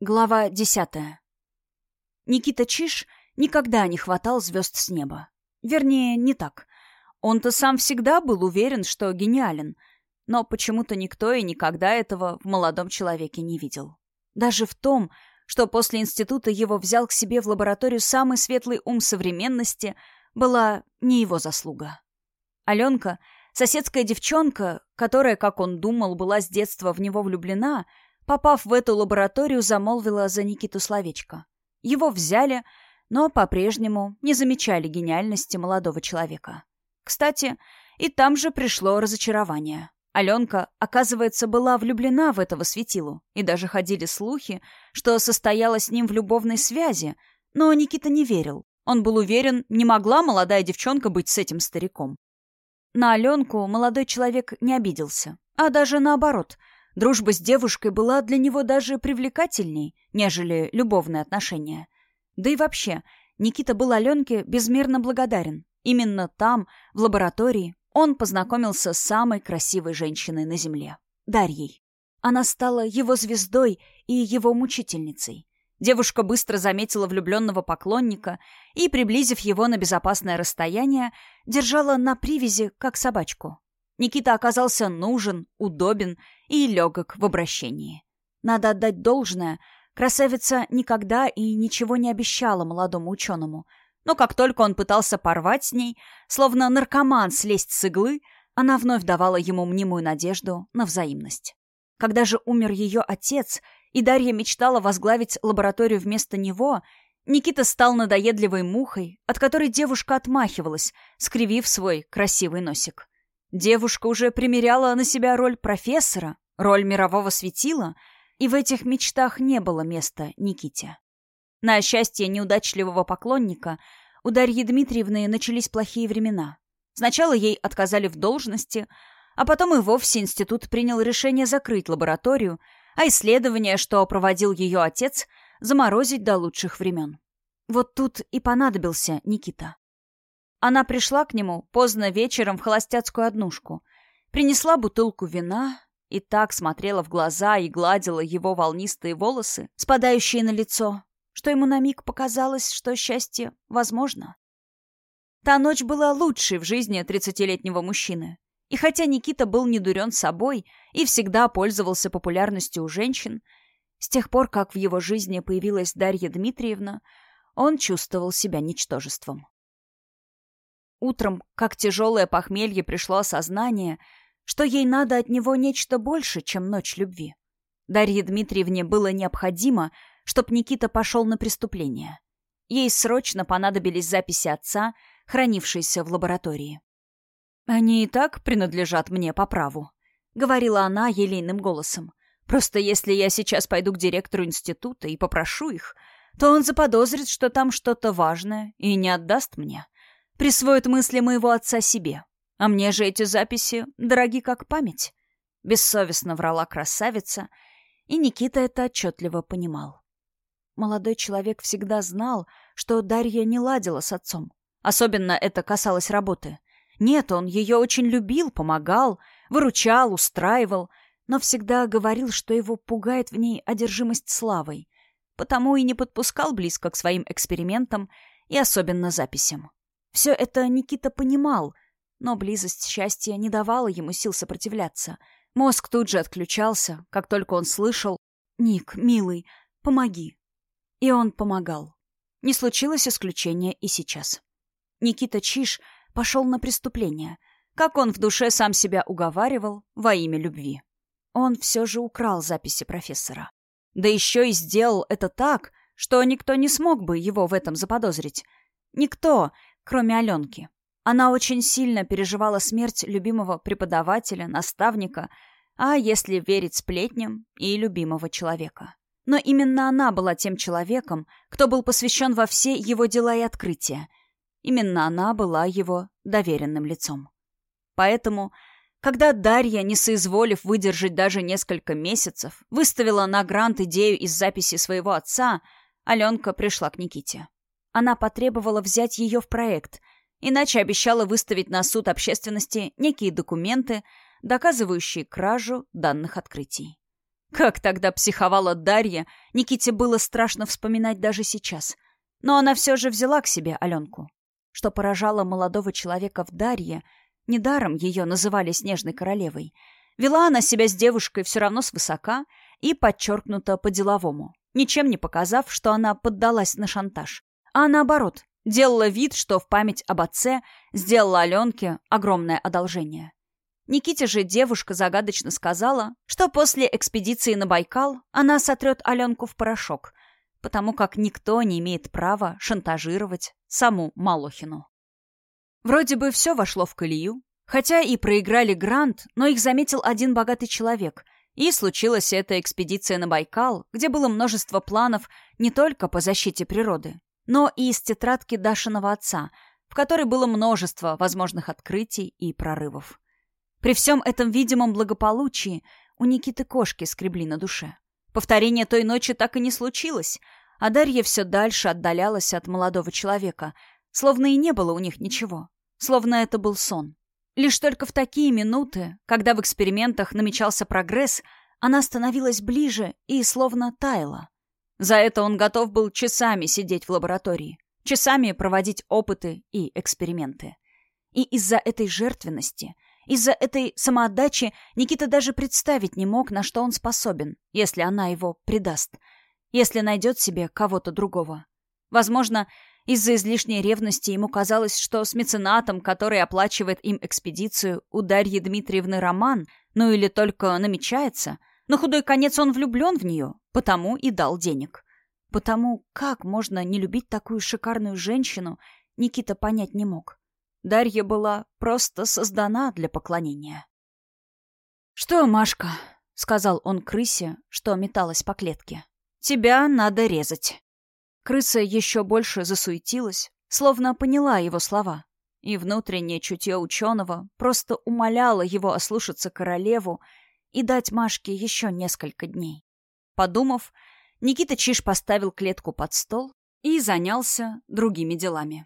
Глава десятая. Никита Чиш никогда не хватал звезд с неба. Вернее, не так. Он-то сам всегда был уверен, что гениален, но почему-то никто и никогда этого в молодом человеке не видел. Даже в том, что после института его взял к себе в лабораторию самый светлый ум современности, была не его заслуга. Аленка, соседская девчонка, которая, как он думал, была с детства в него влюблена — попав в эту лабораторию, замолвила за Никиту словечко. Его взяли, но по-прежнему не замечали гениальности молодого человека. Кстати, и там же пришло разочарование. Аленка, оказывается, была влюблена в этого светилу, и даже ходили слухи, что состояла с ним в любовной связи, но Никита не верил. Он был уверен, не могла молодая девчонка быть с этим стариком. На Аленку молодой человек не обиделся, а даже наоборот – Дружба с девушкой была для него даже привлекательней, нежели любовные отношения. Да и вообще, Никита был Аленке безмерно благодарен. Именно там, в лаборатории, он познакомился с самой красивой женщиной на Земле — Дарьей. Она стала его звездой и его мучительницей. Девушка быстро заметила влюбленного поклонника и, приблизив его на безопасное расстояние, держала на привязи, как собачку. Никита оказался нужен, удобен и легок в обращении. Надо отдать должное, красавица никогда и ничего не обещала молодому ученому. Но как только он пытался порвать с ней, словно наркоман слезть с иглы, она вновь давала ему мнимую надежду на взаимность. Когда же умер ее отец, и Дарья мечтала возглавить лабораторию вместо него, Никита стал надоедливой мухой, от которой девушка отмахивалась, скривив свой красивый носик. Девушка уже примеряла на себя роль профессора, роль мирового светила, и в этих мечтах не было места Никите. На счастье неудачливого поклонника у Дарьи Дмитриевны начались плохие времена. Сначала ей отказали в должности, а потом и вовсе институт принял решение закрыть лабораторию, а исследования, что проводил ее отец, заморозить до лучших времен. Вот тут и понадобился Никита. Она пришла к нему поздно вечером в холостяцкую однушку, принесла бутылку вина и так смотрела в глаза и гладила его волнистые волосы, спадающие на лицо, что ему на миг показалось, что счастье возможно. Та ночь была лучшей в жизни тридцатилетнего мужчины. И хотя Никита был не дурен собой и всегда пользовался популярностью у женщин, с тех пор, как в его жизни появилась Дарья Дмитриевна, он чувствовал себя ничтожеством. Утром, как тяжелое похмелье, пришло осознание, что ей надо от него нечто больше, чем ночь любви. Дарье Дмитриевне было необходимо, чтобы Никита пошел на преступление. Ей срочно понадобились записи отца, хранившиеся в лаборатории. «Они и так принадлежат мне по праву», — говорила она елейным голосом. «Просто если я сейчас пойду к директору института и попрошу их, то он заподозрит, что там что-то важное, и не отдаст мне присвоит мысли моего отца себе. А мне же эти записи дороги как память. Бессовестно врала красавица, и Никита это отчетливо понимал. Молодой человек всегда знал, что Дарья не ладила с отцом. Особенно это касалось работы. Нет, он ее очень любил, помогал, выручал, устраивал, но всегда говорил, что его пугает в ней одержимость славой, потому и не подпускал близко к своим экспериментам и особенно записям. Все это Никита понимал, но близость счастья не давала ему сил сопротивляться. Мозг тут же отключался, как только он слышал «Ник, милый, помоги». И он помогал. Не случилось исключения и сейчас. Никита Чиш пошел на преступление, как он в душе сам себя уговаривал во имя любви. Он все же украл записи профессора. Да еще и сделал это так, что никто не смог бы его в этом заподозрить. Никто, кроме Аленки. Она очень сильно переживала смерть любимого преподавателя, наставника, а если верить сплетням, и любимого человека. Но именно она была тем человеком, кто был посвящен во все его дела и открытия. Именно она была его доверенным лицом. Поэтому, когда Дарья, не соизволив выдержать даже несколько месяцев, выставила на грант идею из записи своего отца, Аленка пришла к Никите. Она потребовала взять ее в проект, иначе обещала выставить на суд общественности некие документы, доказывающие кражу данных открытий. Как тогда психовала Дарья, Никите было страшно вспоминать даже сейчас. Но она все же взяла к себе Аленку. Что поражало молодого человека в Дарье, недаром ее называли Снежной Королевой, вела она себя с девушкой все равно свысока и подчеркнуто по-деловому, ничем не показав, что она поддалась на шантаж. А наоборот, делала вид, что в память об отце сделала Аленке огромное одолжение. Никите же девушка загадочно сказала, что после экспедиции на Байкал она сотрет Аленку в порошок, потому как никто не имеет права шантажировать саму Малохину. Вроде бы все вошло в колею, хотя и проиграли грант, но их заметил один богатый человек, и случилась эта экспедиция на Байкал, где было множество планов не только по защите природы, но и из тетрадки Дашиного отца, в которой было множество возможных открытий и прорывов. При всем этом видимом благополучии у Никиты кошки скребли на душе. Повторение той ночи так и не случилось, а Дарья все дальше отдалялась от молодого человека, словно и не было у них ничего, словно это был сон. Лишь только в такие минуты, когда в экспериментах намечался прогресс, она становилась ближе и словно таяла. За это он готов был часами сидеть в лаборатории, часами проводить опыты и эксперименты. И из-за этой жертвенности, из-за этой самоотдачи Никита даже представить не мог, на что он способен, если она его предаст, если найдет себе кого-то другого. Возможно, из-за излишней ревности ему казалось, что с меценатом, который оплачивает им экспедицию, у Дарьи Дмитриевны роман, ну или только намечается, на худой конец он влюблен в нее, потому и дал денег. Потому как можно не любить такую шикарную женщину, Никита понять не мог. Дарья была просто создана для поклонения. «Что, Машка?» — сказал он крысе, что металась по клетке. «Тебя надо резать». Крыса еще больше засуетилась, словно поняла его слова. И внутреннее чутье ученого просто умоляло его ослушаться королеву и дать Машке еще несколько дней. Подумав, Никита Чиш поставил клетку под стол и занялся другими делами.